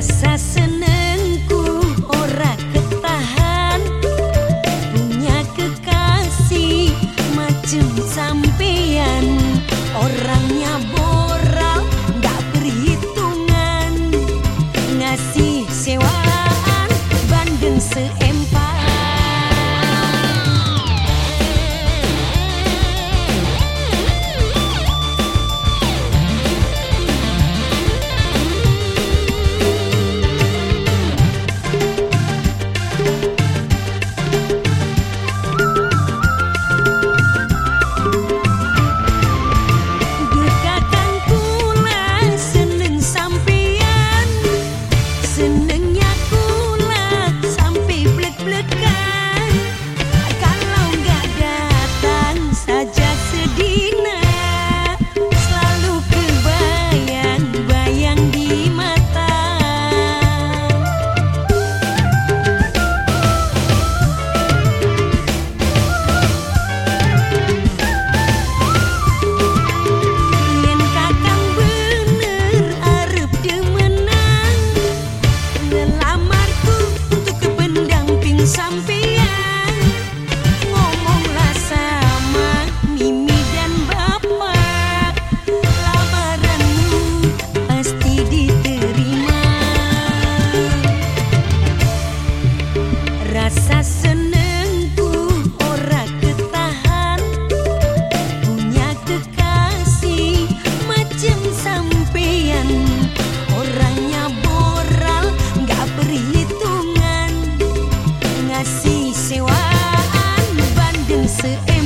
rasa senengku ora ketahan. Punya kekasih macem sampean ora berhitungan ngasih sewaan bandeng se